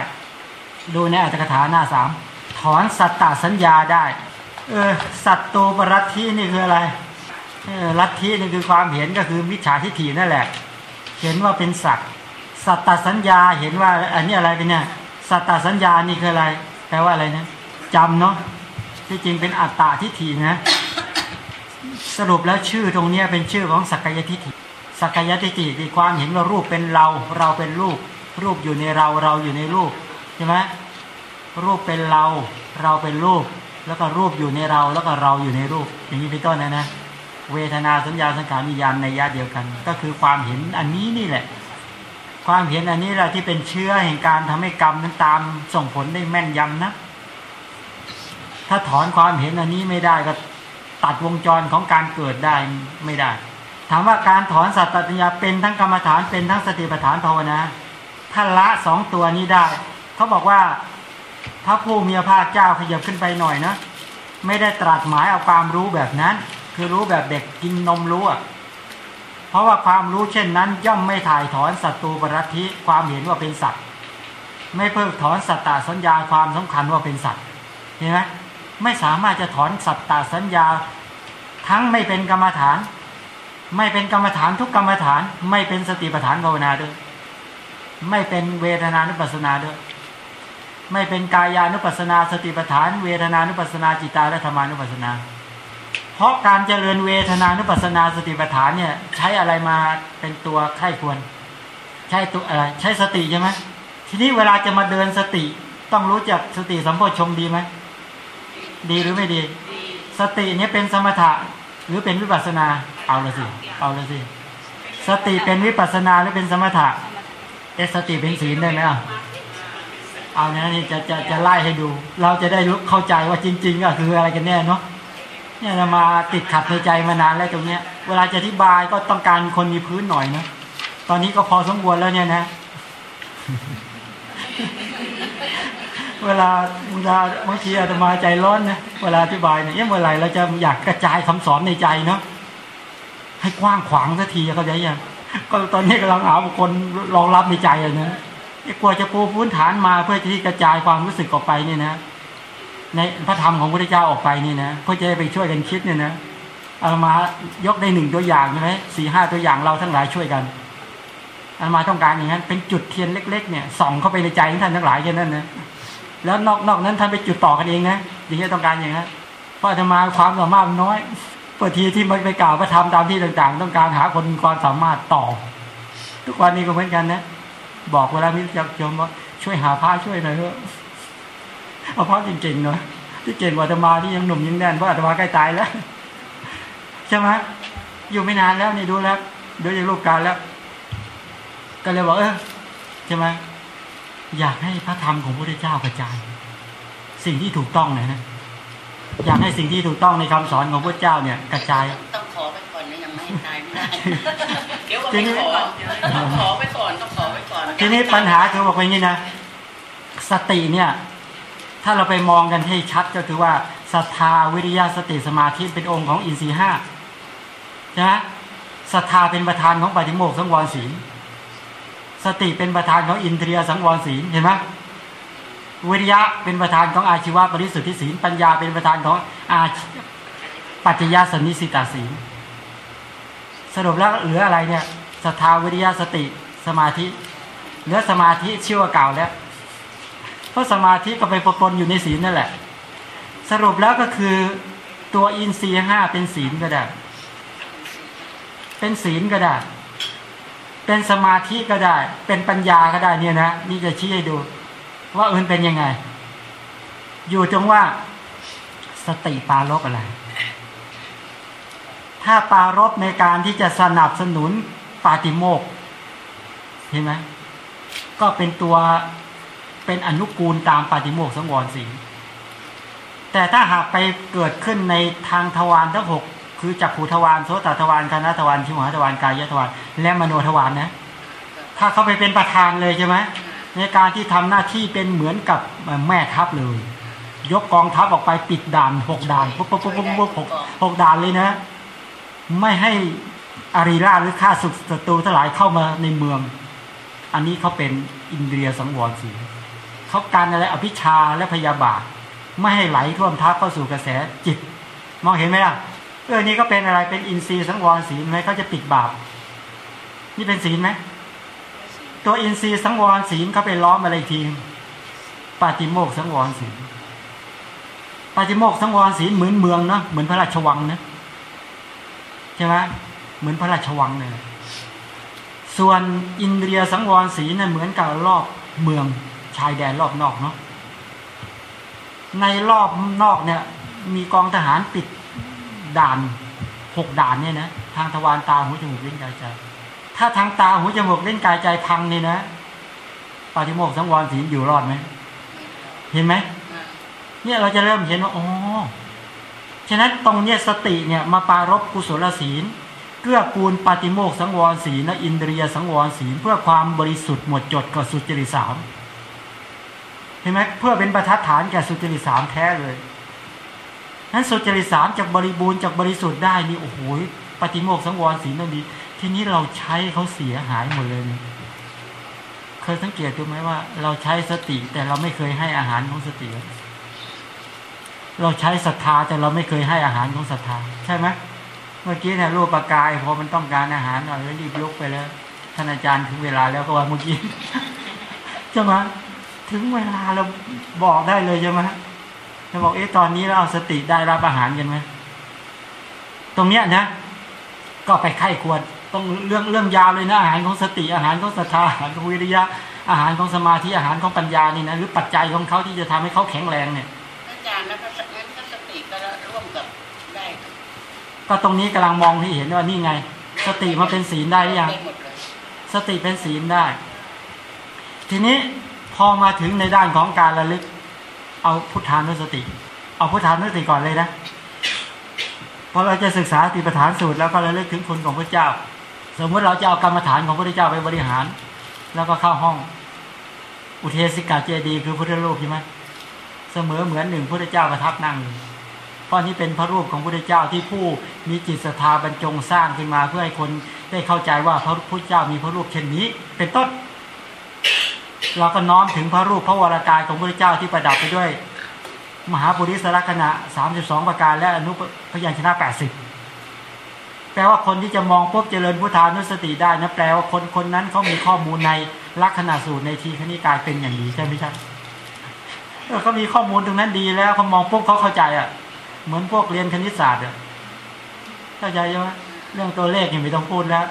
ดูในอัตถกถาหน้าสามถอนสัตตสัญญาได้ เออสัตโตปรัตทีนี่คืออะไรเออลัทธินี่คือความเห็นก็คือมิจฉาทิฏฐินั่นแหละ เห็นว่าเป็นสัตว์สัตตสัญญาเห็นว่าอันนี้อะไรเป็นเนี่ยสัตตสัญญานี่คืออะไร แปลว่าอะไรนะจำเนาะที่จริงเป็นอัตตาทิฏฐินะ สรุปแล้วชื่อตรงนี้เป็นชื่อของสักยทิฏฐิสักยทิฏฐิคือความเห็นว่ารูปเป็นเรา เราเป็นรูป รูปอยู่ในเราเราอยู่ในรูปใช่ไหมรูปเป็นเรา เราเป็นรูป แล้วก็รูปอยู่ในเรา แล้วก็เราอยู่ในรูป อย่างนี้เป็นต้นนะนะ เวทนาสัญญาสังขารวิญญาณในยะเดียวกัน ก็คือความเห็นอันนี้นี่แหละ ความเห็นอันนี้แหละที่เป็นเชื้อแห่งการทำให้กรรมนั้นตามส่งผลได้แม่นยำนะ ถ้าถอนความเห็นอันนี้ไม่ได้ก็ตัดวงจรของการเกิดได้ไม่ได้ ถามว่าการถอนสัตตัญญาเป็นทั้งกรรมฐานเป็นทั้งสติปัฏฐานภาวนาถ้าละสองตัวนี้ได้ เขาบอกว่าพระผู้มีพระภาคเจ้าขยับขึ้นไปหน่อยนะ ไม่ได้ตรัสหมายเอาความรู้แบบนั้น คือรู้แบบเด็กกินนมรู้อะ เพราะว่าความรู้เช่นนั้น ย่อมไม่ถ่ายถอนศัตรูปรัติความเห็นว่าเป็นสัตว์ ไม่เพิกถอนสัตตสัญญาความสำคัญว่าเป็นสัตว์เห็นไหมไม่สามารถจะถอนสัตตสัญญา ทั้งไม่เป็นกรรมฐาน ไม่เป็นกรรมฐานทุกกรรมฐาน ไม่เป็นสติปัฏฐานภาวนาด้วย ไม่เป็นเวทนานุปัสสนาด้วย ไม่เป็นกายานุปัสสนา สติปัฏฐาน เวทนานุปัสสนาจิตาและธรรมานุปัสสนา เพราะการเจริญเวทนานุปัสสนาสติปัฏฐานเนี่ย ใช้อะไรมาเป็นตัวไข้ควร ใช้ตัวอะไรใช้สติใช่ไหมทีนี้เวลาจะมาเดินสติ ต้องรู้จักสติสัมโพชงดีไหมดีหรือไม่ดี สติเนี่ยเป็นสมถะหรือเป็นวิปัสนา เอาละสิเอาละสิสติเป็นวิปัสนาหรือเป็นสมถะเอสติเป็นศีลได้ไหมอะเอานะนี่จะจะจะไล่ให้ดู เราจะได้รู้เข้าใจว่าจริง ๆ ก็คืออะไรกันแน่เนาะ เนี่ยเรามาติดขัดในใจมานานแล้วตรงเนี้ย เวลาจะอธิบายก็ต้องการคนมีพื้นหน่อยนะ ตอนนี้ก็พอสมควรแล้วเนี่ยนะ เวลาเวลาบางทีอาตมาใจร้อนนะ เวลาอธิบายเนี่ยเมื่อไหร่เราจะอยากกระจายคำสอนในใจเนาะ ให้กว้างขวางสักทีเข้าใจยังก็ตอนนี้กำลังหาบุคคลรองรับในใจอะนะกว่าจะปูพื้นฐานมาเพื่อที่กระจายความรู้สึกออกไปเนี่ยนะ ในพระธรรมของพระเจ้าออกไปนี่นะเพื่อจะไปช่วยกันคิดเนี่ยนะเอามายกได้หนึ่งตัวอย่างใช่ไหมสี่ห้าตัวอย่างเราทั้งหลายช่วยกันอามาต้องการอย่างนั้น เป็นจุดเทียนเล็ก ๆ เนี่ยส่องเข้าไปในใจของท่านทั้งหลายแค่นั้นนะแล้วนอกนอกนั้นท่านไปจุดต่อกันเองนะอย่างนี้ต้องการอย่างนั้นเพราะอาตมาความสามารถน้อยเปกทีที่มันไปกล่าวพระธรรมตามที่ต่าง ๆ ต้องการหาคนมีความสามารถต่อ ทุกวันนี้ก็เหมือนกันนะ บอกเวลามิจะโยมว่าช่วยหาพระช่วยหน่อยเถอะ เอาพระจริงๆเนาะที่เก่งกว่าอาตมาที่ยังหนุ่มยังแน่นเพราะอาตมาใกล้ตายแล้วใช่ไหมอยู่ไม่นานแล้วนี่ดูแล้วดูจากรูปการแล้ว ก็เลยบอกเออใช่ไหมอยากให้พระธรรมของพระพุทธเจ้ากระจาย สิ่งที่ถูกต้องเลยนะอยากให้สิ่งที่ถูกต้องในคำสอนของพระเจ้าเนี่ย กระจายต้องขอไปก่อนนะยังไม่ให้ตายไม่ได้เดี๋ยวก็ไปขอต้องขอไปก่อนต้องขอไปก่อนทีนี้ปัญหาคือบอกว่าอย่างนี้นะสติเนี่ย ถ้าเราไปมองกันให้ชัดก็คือว่าศรัทธาวิริยะสติสมาธิเป็นองค์ของอินทรีห้าใช่ไหมศรัทธาเป็นประธานของปฏิโมกสังวรศีลสติเป็นประธานของอินทรียสังวรศีลเห็นไหมวิริยะเป็นประธานของอาชีวะปริสุทธิศีลปัญญาเป็นประธานของอาปัจจยสนิสิตาศีลสรุปแล้วเหลืออะไรเนี่ยศรัทธาวิริยะสติสมาธิเหลือสมาธิชื่อว่าเก่าแล้ว เพราะสมาธิก็ไปปนอยู่ในศีลนั่นแหละ สรุปแล้วก็คือตัวอินทรีย์ห้าเป็นศีลก็ได้ เป็นศีลก็ได้ เป็นสมาธิก็ได้ เป็นปัญญาก็ได้เนี่ยนะนี่จะชี้ให้ดู ว่าเอินเป็นยังไง อยู่ตรงว่าสติปารบอะไร ถ้าปารบในการที่จะสนับสนุนปาติโมกข์เห็นไหมก็เป็นตัว เป็นอนุกูลตามปาติโมกสังวรสีแต่ถ้าหากไปเกิดขึ้นในทางทวารทั้งหกคือจักขูทวารโสตทวารคณะทวารชิมหาทวารกายทวารและมโนทวารนะ ถ้าเขาไปเป็นประธานเลยใช่ไหมในการที่ทำหน้าที่เป็นเหมือนกับแม่ทัพเลย ยกกองทัพออกไปปิดด่านหกด่านปุ๊บปุ๊บปุ๊บปุ๊บปุ๊บหกหกด่านเลยนะ ไม่ให้อารีราหรือข้าศึกศัตรูทั้งหลายเข้ามาในเมือง อันนี้เขาเป็นอินเดียสังวรสี เขาการอะไรอภิชาและพยาบาท ไม่ให้ไหลท่วมทัพเข้าสู่กระแสจิต มองเห็นไหมล่ะเออนี่ก็เป็นอะไรเป็นอินทรีย์สังวรศีลไหมเขาจะปิดบาป นี่เป็นศีลไหมตัวอินทรีย์สังวรศีลเขาไปล้อมอะไรอีกทีปาติโมกสังวรศีลปาติโมกสังวรศีลเหมือนเมืองเนาะเหมือนพระราชวังนะใช่ไหมเหมือนพระราชวังเลยส่วนอินเดียสังวรศีลเนี่ยเหมือนกับรอบเมือง ชายแดนรอบนอกเนาะในรอบนอกเนี่ย มีกองทหารปิดด่านหกด่านเนี่ยนะทางทวารตาหูจมูกลิ้นกายใจ ถ้าทางตาหูจมูกลิ้นกายใจพังนี่นะปาฏิโมกข์สังวรศีลอยู่รอดไหมเห็นไหมเนี่ยเราจะเริ่มเห็นว่าอ๋อฉะนั้นตรงเนี้ยสติเนี่ยมาปารบกุศลศีลเกื้อกูลปาติโมกข์สังวรศีลและอินเดียสังวรศีลเพื่อความบริสุทธิ์หมดจดกับสุจริตสาม เห็นไหมเพื่อเป็นประทัดฐานแก่สุจริตสามแท้เลยนั้นสุจริตสามจากบริบูรณ์จากบริสุทธิ์ได้นี่โอ้โหปฏิโมกข์สังวรศีลต้องดี ทีนี้เราใช้เขาเสียหายหมดเลยเคยสังเกตดูไหมว่า เราใช้สติแต่เราไม่เคยให้อาหารของสติ เราใช้ศรัทธาแต่เราไม่เคยให้อาหารของศรัทธา ใช่ไหมเมื่อกี้เนี่ยรูปปากายพอมันต้องการอาหารหน่อยแล้วรีบลุกไปแล้วท่านอาจารย์ถึงเวลาแล้วก็ว่าเมื่อกี้ใช่ไหม ถึงเวลาเราบอกได้เลยใช่ไหมจะบอกเอ๊ะตอนนี้เราเอาสติได้รับอาหารกันไหมตรงเนี้ยนะ ก็ไปไข้ควรต้องเรื่องเรื่องยาวเลยนะอาหารของสติอาหารของศรัทธาอาหารของวิริยะ อาหารของสมาธิอาหารของปัญญานี่นะหรือปัจจัยของเขาที่จะทำให้เขาแข็งแรงเนี่ยอาจารย์แล้วก็งั้นก็สติก็ร่วมกับได้ก็ตรงนี้กำลังมองที่เห็นว่านี่ไง สติมาเป็นศีลได้หรือยังได้หมดเลยสติเป็นศีลได้ ทีนี้ พอมาถึงในด้านของการระลึก เอาพุทธานุสติ เอาพุทธานุสติก่อนเลยนะพอเราจะศึกษาติปฐานสูตรแล้วก็ระลึกถึงคุณของพระเจ้า สมมติเราจะเอากรรมฐานของพระเจ้าไปบริหาร แล้วก็เข้าห้อง อุเทสิกาเจดีคือพุทธรูปใช่ไหมเสมอเหมือนหนึ่งพระเจ้าประทับนั่งอยู่เพราะนี้เป็นพระรูปของพระเจ้าที่ผู้มีจิตศรัทธาบรรจงสร้างขึ้นมาเพื่อให้คนได้เข้าใจว่าพระพุทธเจ้ามีพระรูปเช่นนี้ เป็นต้น เราก็น้อมถึงพระรูปพระวรากายของพระเจ้าที่ประดับไปด้วย มหาปุริสลักษณะ 32 ประการและอนุพยัญชนะ 80 แปลว่าคนที่จะมองปุ๊บเจริญพุทธานุสติได้นะแปลว่าคนคนนั้นเขามีข้อมูลในลักษณะสูตรในทีคณิกายเป็นอย่างดีใช่ไหมใช่เออเขามีข้อมูลตรงนั้นดีแล้วเขามองปุ๊บเขาเข้าใจอะ เหมือนพวกเรียนคณิตศาสตร์อะเข้าใจใช่ไหมเรื่องตัวเลขยังไม่ต้องพูดแล้ว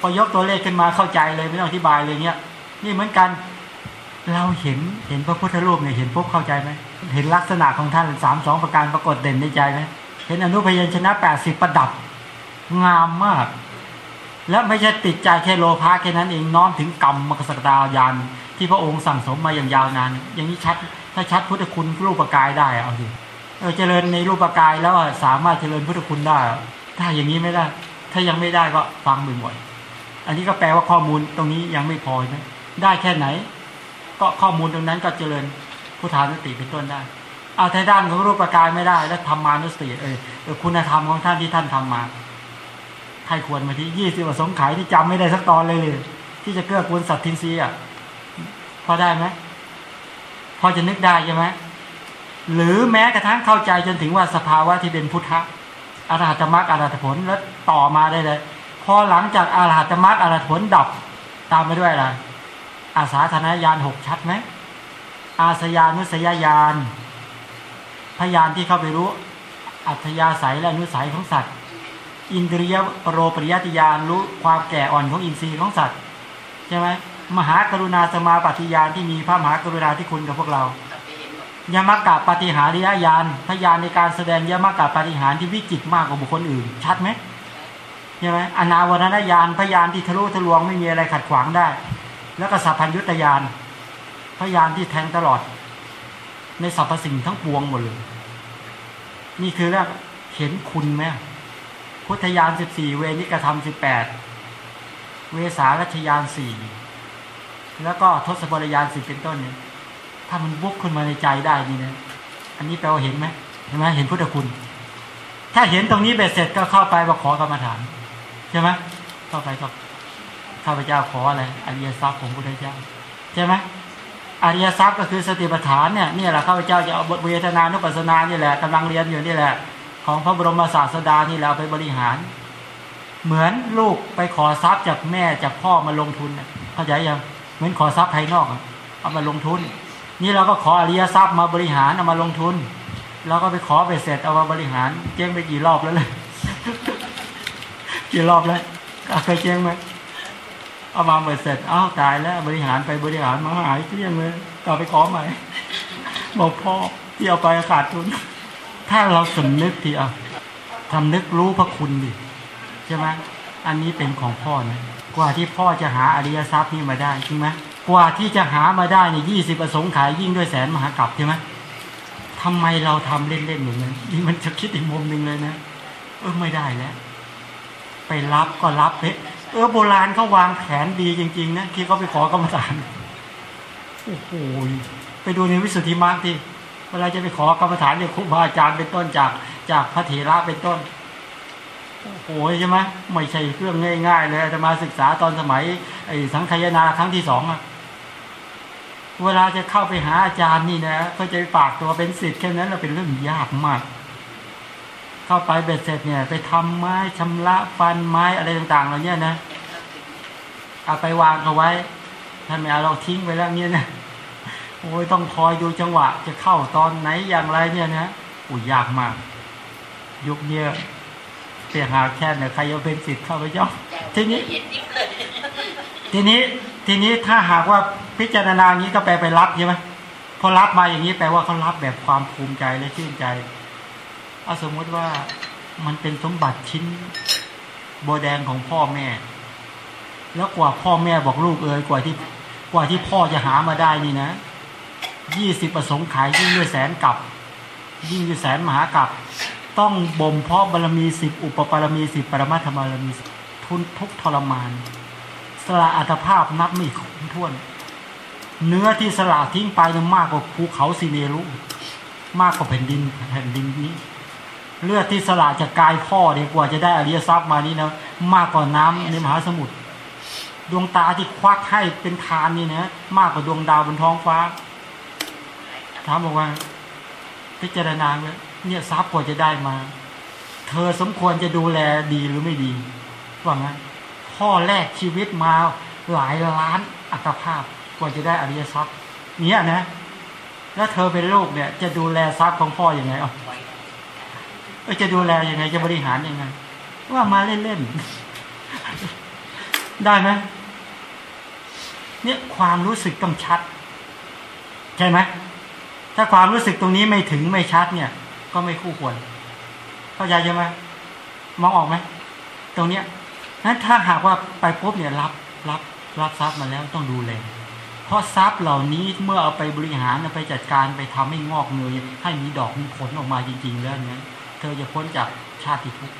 พอยกตัวเลขขึ้นมาเข้าใจเลยไม่ต้องอธิบายเลยเนี้ยนี่เหมือนกัน เราเห็นเห็นพระพุทธรูปเนี่ยเห็นปุ๊บเข้าใจไหมเห็นลักษณะของท่านสามสองประการปรากฏเด่นในใจไหมเห็นอนุพยัญชนะแปดสิบประดับ งามมาก และไม่ใช่ติดใจแค่โลภะแค่นั้นเองน้อมถึงกรรมมกสตายาน ที่พระองค์สั่งสมมาอย่างยาวนาน อย่างนี้ชัดถ้าชัดพุทธคุณรูปกายได้เอาสิเออเจริญในรูปกายแล้วสามารถเจริญพุทธคุณได้ ถ้าอย่างนี้ไม่ได้ ถ้ายังไม่ได้ก็ฟังบ่อยๆอันนี้ก็แปลว่าข้อมูลตรงนี้ยังไม่พอนะได้แค่ไหน ก็ข้อมูลตรงนั้นก็เจริญพุทธานุสติเป็นต้นได้ เอาแต่ด้านของรูปกายไม่ได้ แล้วธรรมานุสติเออคุณธรรมของท่านที่ท่านทำมาใครควรมาที่ยี่สิบสงไขที่จำไม่ได้สักตอนเลยเลยที่จะเกื้อกูลสัตว์ทินรีอะพอได้ไหมพอจะนึกได้ใช่ไหมหรือแม้กระทั่งเข้าใจจนถึงว่าสภาวะที่เป็นพุทธะอรหัตมรรคอรหัตผลแล้วต่อมาได้เลย พอหลังจากอรหัตมรรคอรหัตผลดับตามไปด้วยอะไร อาสาธนญาณหกชัดไหมอาสยานุสยญาณพยานที่เข้าไปรู้ อัธยาศัยและนุสัยของสัตว์ อินทรียโรปริยติยานรู้ความแก่อ่อนของอินทรีย์ของสัตว์ใช่ไหมมหากรุณาสมาปฏิยานที่มีพระมหากรุณาที่คุณกับพวกเรากลับไปเห็นหมดยมกะปฏิหาริยญาณพยานในการแสดงยมากะปฏิหารที่วิจิตรมากกว่าบุคคลอื่น ชัดไหมใช่ไหมอนาวรณญาณพยานที่ทะลุทะลวงไม่มีอะไรขัดขวางได้ แล้วก็สัพพัญยุตยานพยานที่แทงตลอด ในสรรพสิ่งทั้งปวงหมดเลย นี่คือเรื่องเห็นคุณไหมพุทธยานสิบสี่เวนิกธรรมสิบแปดเวสารัชยานสี่แล้วก็ทศบรยานสิบเป็นต้นเนี่ยถ้ามันบุกขึ้นมาในใจได้นี่นะอันนี้แปลว่าเห็นไหมเห็นไหมเห็นพุทธคุณ ถ้าเห็นตรงนี้เบ็ดเสร็จก็เข้าไปว่าขอกรรมฐานใช่ไหมเข้าไปก็ ข้าพเจ้าขออะไรอริยทรัพย์ของพุทธเจ้าใช่ไหมอริยทรัพย์ก็คือสติปัฏฐานเนี่ยนี่แหละข้าพเจ้าจะเอาบทเวทนานุปัสสนานี่แหละกำลังเรียนอยู่นี่แหละ ของพระบรมศาสดานี่แหละเอาไปบริหาร เหมือนลูกไปขอทรัพย์จากแม่จากพ่อมาลงทุนเข้าใจยังเหมือนขอทรัพย์ภายนอกเอามาลงทุน นี่เราก็ขออริยทรัพย์มาบริหารเอามาลงทุนแล้วก็ไปขอไปเสร็จเอามาบริหารเจ๊งไปกี่รอบแล้วเลยกี่รอบแล้วเคยเจ๊งไหม เอามาเมื่อเสร็จอ้าวตายแล้วบริหารไปบริหารมาหายเกลี้ยงเลยกลับไปขอใหม่บอกพ่อที่เอาไปขาดทุน ถ้าเราสำนึกที่เอาทำนึกรู้พระคุณดิใช่ไหมอันนี้เป็นของพ่อนะกว่าที่พ่อจะหาอริยทรัพย์นี่มาได้จริงไหมกว่าที่จะหามาได้เนี่ยยี่สิบประสงค์ขายยิ่งด้วยแสนมหากรัปใช่ไหมทำไมเราทำเล่นๆอย่างนั้นนี่มันจะคิดอีกมุมหนึ่งเลยนะเออไม่ได้แล้ว ไปรับก็รับเฮ้ เออโบราณเขาวางแผนดีจริง ๆ นะที่เขาไปขอกรรมฐานโอ้โหไปดูในวิสุทธิมรรคที่เวลาจะไปขอกรรมฐานจากครูบาอาจารย์เป็นต้นจากจากพระเถระเป็นต้นโอ้โหใช่ไหมไม่ใช่เรื่องง่าย ๆ เลยจะมาศึกษาตอนสมัยไอ้สังขยานาครั้งที่สองอะเวลาจะเข้าไปหาอาจารย์นี่นะเพื่อจะไปากตัวเป็นศิษย์แค่นั้นเราเป็นเรื่องยากมาก เข้าไปเบ็ดเสร็จเนี่ยไปทำไม้ชำระฟันไม้อะไรต่างๆเหล่านี้นะเอาไปวางเอาไว้ท่านไม่เอาเราทิ้งไปแล้วเนี่ยนะโอ้ยต้องคอยดูจังหวะ จะเข้าตอนไหนอย่างไรเนี่ยนะอุ้ยยากมาก ยุคเนี้ยเสียหาแค่เนี่ยใครจะเป็นสิทธิ์เข้าไปย่อมทีนี้ทีนี้ทีนี้ถ้าหากว่าพิจารณาอย่างนี้ก็แปลไปรับใช่ไหมพอรับมาอย่างนี้แปลว่าเขารับแบบความภูมิใจและชื่นใจ เอาสมมติว่ามันเป็นสมบัติชิ้นโบแดงของพ่อแม่ แล้วกว่าพ่อแม่บอกลูกเอ๋ยกว่าที่กว่าที่พ่อจะหามาได้นี่นะยี่สิบประสงค์ขายยิ่งด้วยแสนกับ ยิ่งด้วยแสนมหากับ ต้องบ่มเพาะบารมีสิบอุปปารมีสิบปรมาธรรมบารมีทุนทุกทรมาน สละอัตภาพนับไม่ถ้วน เนื้อที่สละทิ้งไปนั้นมากกว่าภูเขาซีเนรุมากกว่าแผ่นดินแผ่นดินนี้ เลือดที่สละจากกายพ่อเนี่ยกว่าจะได้อริยทรัพย์มานี่นะมากกว่าน้ำในมหาสมุทรดวงตาที่ควักให้เป็นทานนี่นะมากกว่าดวงดาวบนท้องฟ้าถามบอกว่า พิจารณาเนี่ยเนี่ยทรัพย์กว่าจะได้มา เธอสมควรจะดูแลดีหรือไม่ดีว่างั้นพ่อแลกชีวิตมาหลายล้านอัตภาพกว่าจะได้อริยทรัพย์ เนี่ยนะ แล้วเธอเป็นลูกเนี่ย จะดูแลทรัพย์ของพ่ออยังไงอะ จะดูแลยังไง จะบริหารยังไง ว่ามาเล่นๆ ได้ไหมเนี่ยความรู้สึกต้องชัด ใช่ไหมถ้าความรู้สึกตรงนี้ไม่ถึงไม่ชัดเนี่ย ก็ไม่คู่ควร เข้าใจใช่ไหมมองออกไหมตรงเนี้ยนั้นถ้าหากว่าไปพบเนี่ยรับรับรับทรัพย์มาแล้วต้องดูแลเพราะทรัพย์เหล่านี้เมื่อเอาไปบริหารไปจัดการไปทำให้งอกเงยให้มีดอกมีผลออกมาจริง ๆ แล้วเนี่ย เธอจะพ้นจากชาติทุกข์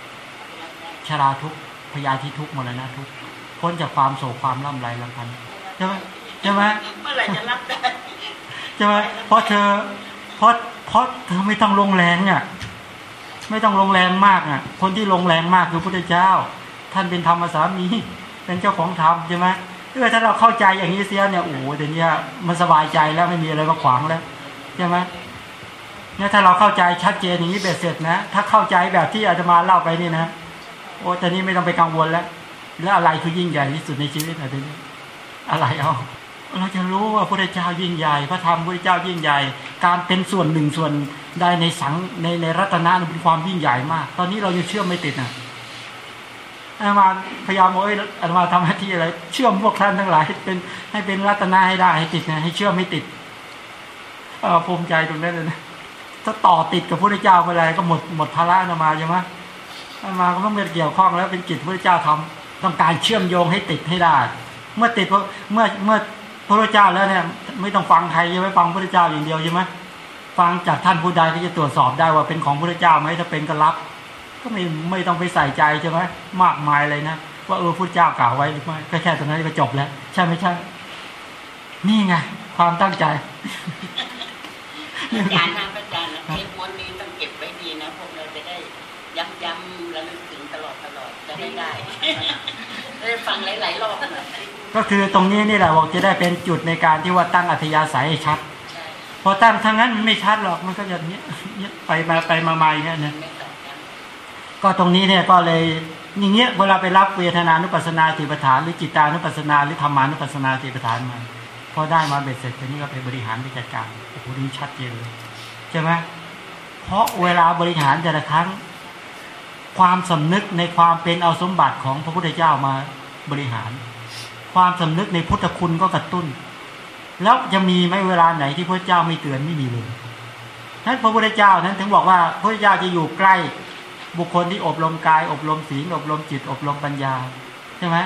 ชราทุกข์พยาธิทุกข์มรณะทุกข์พ้นจากความโศกความล่ำไรลำพันธ์ใช่ไหมใช่ไหมเมื่อไหร่จะรับได้ใช่ไหมเพราะเธอเพราะเพราะเธอไม่ต้องลงแรงอะไม่ต้องลงแรงมากอะ คนที่ลงแรงมากคือพระพุทธเจ้า ท่านเป็นธรรมสามี เป็นเจ้าของธรรมใช่ไหมเออถ้าเราเข้าใจอย่างนี้เสียเนี่ยโอ้โหเดี๋ยวนี้มันสบายใจแล้วไม่มีอะไรมาขวางแล้วใช่ไหม เนี่ยถ้าเราเข้าใจชัดเจนอย่างนี้เบ็ดเสร็จนะ ถ้าเข้าใจแบบที่อาจจะมาเล่าไปนี่นะ โอ้ตอนนี้ไม่ต้องไปกังวลแล้ว แล้วอะไรคือยิ่งใหญ่ที่สุดในชีวิตอะทีนี้อะไรเอาเราจะรู้ว่าพระเจ้ายิ่งใหญ่ พระธรรมพระเจ้ายิ่งใหญ่ การเป็นส่วนหนึ่งส่วนได้ในสังในในรัตนะเป็นความยิ่งใหญ่มาก ตอนนี้เรายังเชื่อมไม่ติดนะอาตมาพยายามบอกเอ้ยอาตมาทำหน้าที่อะไร เชื่อมพวกท่านทั้งหลายให้เป็นให้เป็นรัตนะให้ได้ให้ติดนะให้เชื่อมไม่ติดเออภูมิใจตรงนั้นเลยนะ ถ้าต่อติดกับพระเจ้าไปอะไรก็หมดหมดภาระอามาใช่ไหมอามาก็ต้องไม่เกี่ยวข้องแล้วเป็นกิจพระเจ้าทำต้องการเชื่อมโยงให้ติดให้ได้ เมื่อติดเมื่อเมื่อพระเจ้าแล้วเนี่ยไม่ต้องฟังใครยังไม่ฟังพระเจ้าอย่างเดียวใช่ไหมฟังจากท่านผู้ใดก็จะตรวจสอบได้ว่าเป็นของพระเจ้าไหมถ้าเป็นก็รับ ก็ไม่ไม่ต้องไปใส่ใจใช่ไหมมากมายเลยนะว่าเออพระเจ้ากล่าวไว้หรือไม่ก็แค่ตรงนั้นก็จบแล้ว ใช่ไม่ใช่ นี่ไง ความตั้งใจอาจารนะ อาจารย์นะเทปม้วนนี้ต้องเก็บไว้ดีนะพวกเราจะได้ย้ำๆระลึกถึงตลอดตลอดจะได้ได้จะได้ฟังหลายๆรอบหน่อยก็คือตรงนี้นี่แหละบอกจะได้เป็นจุดในการที่ว่าตั้งอัธยาศัยให้ชัดใช่พอตั้งทางนั้นมันไม่ชัดหรอกมันก็จะเนี้ยเนี้ยไปมาไปมามาอย่างเงี้ยนะไม่ตอบย้ก็ตรงนี้เนี่ยก็เลยอย่างเงี้ยเวลาไปรับเวทนานุปัสสนาติปฐานหรือจิตานุปัสสนาหรือธรรมานุปัสสนาติปฐานมาพอได้มาเบ็ดเสร็จทีนี้ก็ไปบริหารไปจัดการโอ้โหนี่ชัดเจนเลยใช่ไหม เพราะเวลาบริหารแต่ละครั้ง ความสำนึกในความเป็นเอาสมบัติของพระพุทธเจ้ามาบริหาร ความสำนึกในพุทธคุณก็กระตุ้น แล้วจะมีไหมเวลาไหนที่พระเจ้าไม่เตือนไม่มีเลยนั้นพระพุทธเจ้านั้นถึงบอกว่าพระพุทธเจ้าจะอยู่ใกล้บุคคลที่อบรมกาย อบรมศีลอบรมจิต อบรมปัญญาใช่ไหม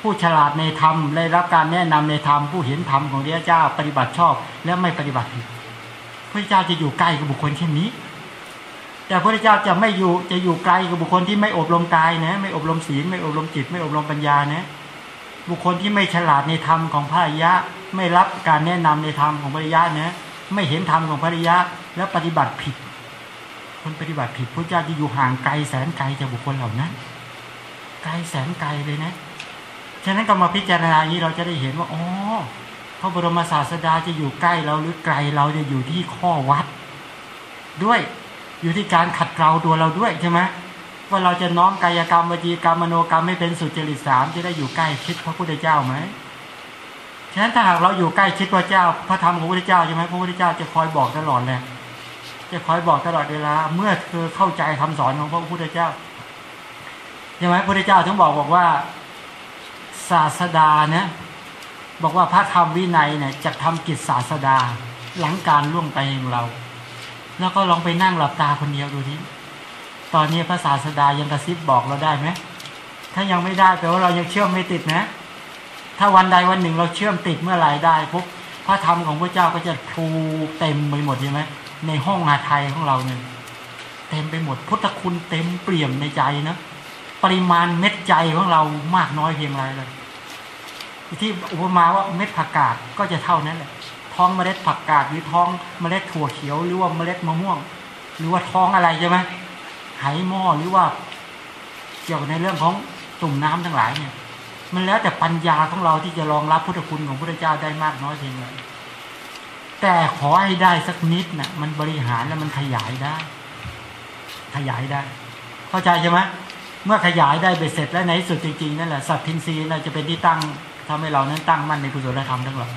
ผู้ฉลาดในธรรมได้รับการแนะนำในธรรมผู้เห็นธรรมของพระเจ้าปฏิบัติชอบ และไม่ปฏิบัติผิดพระเจ้าจะอยู่ใกล้กับบุคคลเช่นนี้ แต่พระเจ้าจะไม่อยู่จะอยู่ไกลกับบุคคลที่ไม่อบรมกายนะ ไม่อบรมศีลไม่อบรมจิต ไม่อบรมปัญญานะ บุคคลที่ไม่ฉลาดในธรรมของพระรยะ ไม่รับการแนะนำในธรรมของพระริยะนะไม่เห็นธรรมของพระรยะแล้วปฏิบัติผิด คนปฏิบัติผิดพระเจ้าจะอยู่ห่างไกลแสนไกลจากบุคคลเหล่านั้นไกลแสนไกลเลยนะฉะนั้นก็มาพิจารณานี้เราจะได้เห็นว่าอ๋อพระบรมศาสดาจะอยู่ใกล้เราหรือไกลเราจะอยู่ที่ข้อวัด ด้วย อยู่ที่การขัดเกลาตัวเราด้วยใช่ไหมว่าเราจะน้อมกายกรรมวจีกรรมมโนกรรมไม่เป็นสุจริตสามจะได้อยู่ใกล้ชิดพระพุทธเจ้าไหมฉะนั้นถ้าหากเราอยู่ใกล้ชิดพระเจ้า พระธรรมของพระพุทธเจ้าใช่ไหมพระพุทธเจ้าจะคอยบอกตลอดเลยจะคอยบอกตลอดเวลา เมื่อเธอเข้าใจคำสอนของพระพุทธเจ้าใช่ไหมพระพุทธเจ้าถึงบอกบอกว่าศาสดาเนี่ยบอกว่าพระธรรมวินัยเนี่ยจะทำกิจศาสดาหลังการล่วงไปของเรา แล้วก็ลองไปนั่งหลับตาคนเดียวดูทีตอนนี้พระศาสดายังกระซิบบอกเราได้ไหมถ้ายังไม่ได้แปลว่าเรายังเชื่อมไม่ติดนะ ถ้าวันใดวันหนึ่งเราเชื่อมติดเมื่อไหร่ได้ปุ๊บพระธรรมของพระเจ้าก็จะพูเต็มไปหมดใช่ไหมในห้องอาไทยของเราเนี่ยเต็มไปหมดพุทธคุณเต็มเปี่ยมในใจนะปริมาณเม็ดใจของเรามากน้อยเพียงไรเลยที่อุปมาว่าเม็ดผักกาดก็จะเท่านั้นแหละ ท้องเมล็ดผักกาดหรือท้องเมล็ดถั่วเขียวหรือว่าเมล็ดมะม่วง หรือว่าท้องอะไรใช่ไหมไหหม้อหรือว่า เกี่ยวกับในเรื่องของตุ่มน้ำทั้งหลายเนี่ย มันแล้วแต่ปัญญาของเราที่จะรองรับพุทธคุณของพระเจ้าได้มากน้อยเพียงไรแต่ขอให้ได้สักนิดนะ่ะ มันบริหารแล้วมันขยายได้ ขยายได้ เข้าใจใช่ไหมเมื่อขยายได้เบ็ดเสร็จแล้วในสุดจริงๆนั่นแหละสัตทินรีน่าจะเป็นที่ตั้งทำให้เรานั้นตั้งมั่นในกุศลธรรมทั้งหลาย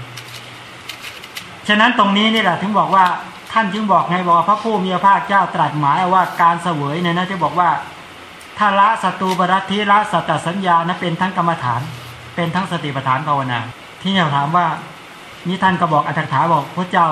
ฉะนั้นตรงนี้นี่แหละถึงบอกว่าท่านจึงบอกไงบอกว่าพระผู้มีพระภาคเจ้าตรัสหมายว่าการเสวยเนี่ยนะจะบอกว่าถ้าละศัตรูบรัติละสัตตสัญญานะเป็นทั้งกรรมฐาน เป็นทั้งสติปัฏฐานภาวนา ที่เราถามว่านี่ท่านก็บอกอัตถกถาบอกพระเจ้า